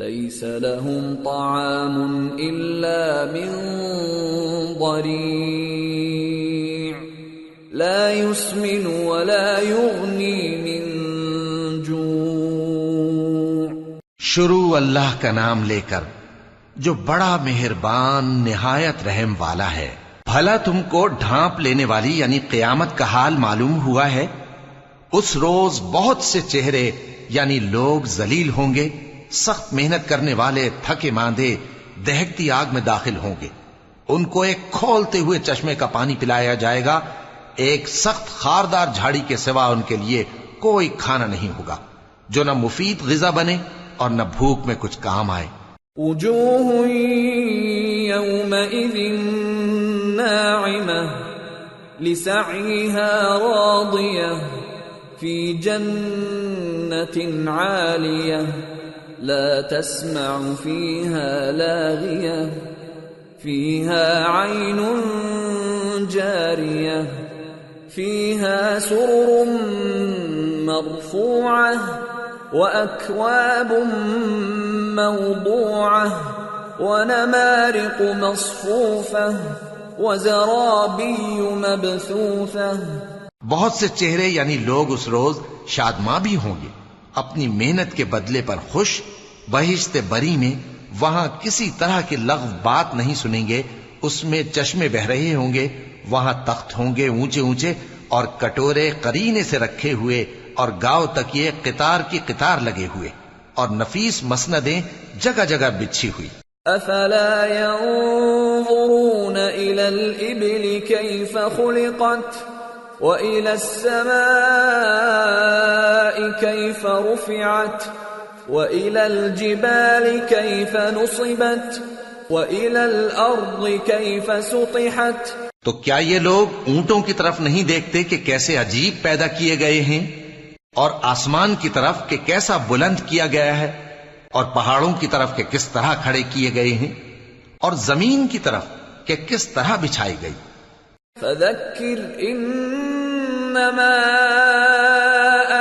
ليس لهم طعام إلا من ضريع لا يسمن ولا يغني من جوع شروع اللہ کا نام لے کر جو بڑا مہربان نہایت رحم والا ہے، بھلا تم کو ڈھانپ لینے والی یعنی قیامت کا حال معلوم ہوا ہے، اس روز بہت سے چہرے یعنی لوگ ذلیل ہوں گے۔ سخت محنت کرنے والے، تھکے ماندے، دہکتی آگ میں داخل ہوں گے۔ ان کو ایک کھولتے ہوئے چشمے کا پانی پلایا جائے گا۔ ایک سخت خاردار جھاڑی کے سوا ان کے لیے کوئی کھانا نہیں ہوگا۔ جو نہ مفید غذا بنے اور نہ بھوک میں کچھ کام آئے۔ وجوه يومئذ لسعيها راضية، في جنة عالية. لا تسمع فيها لاغية. فيها عين جارية. فيها سرر مرفوعة وأكواب موضوعة ونمارق مصفوفة وزرابي مبثوثة. بہت سے چہرے یعنی لوگ اس روز شادماں بھی ہوں گے۔ اپنی محنت کے بدلے پر خوش، بہشت بری میں وہاں کسی طرح کی لغو بات نہیں سنیں گے، اس میں چشمے بہ رہے ہوں گے، وہاں تخت ہوں گے اونچے اونچے اور کٹورے قرینے سے رکھے ہوئے اور گاؤ تک یہ قطار کی قطار لگے ہوئے اور نفیس مسندیں جگہ جگہ بچھی ہوئی۔ أفلا ينظرون إلى الإبل كيف خلقت؟ وإلى السماء كيف رفعت وإلى الجبال كيف نصبت وإلى الأرض كيف سطحت تو کیا یہ لوگ اونٹوں کی طرف نہیں دیکھتے کہ کیسے عجیب پیدا کیے گئے ہیں؟ اور آسمان کی طرف کہ کیسا بلند کیا گیا ہے؟ اور پہاڑوں کی طرف کہ کس طرح کھڑے کیے گئے ہیں؟ اور زمین کی طرف کہ کس طرح بچھائی گئی؟ فذكر إنما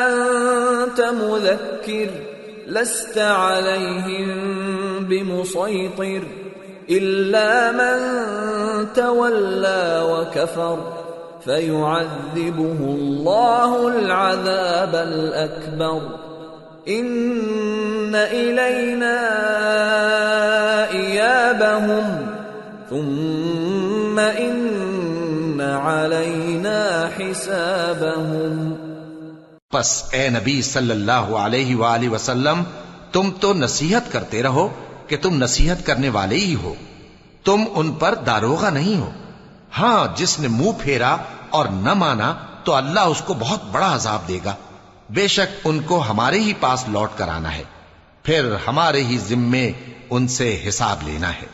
أنت مذكر لست عليهم بمسيطر إلا من تولى وكفر فيعذبه الله العذاب الأكبر إن إلينا إيابهم ثم إن علينا حسابهم پس اے نبی صلی اللہ علیہ وآلہ وسلم تم تو نصیحت کرتے رہو کہ تم نصیحت کرنے والے ہی ہو۔ تم ان پر داروغہ نہیں ہو۔ ہاں جس نے منہ پھیرا اور نہ مانا تو اللہ اس کو بہت بڑا عذاب دے گا۔ بے شک ان کو ہمارے ہی پاس لوٹ کر آنا ہے۔ پھر ہمارے ہی ذمے ان سے حساب لینا ہے۔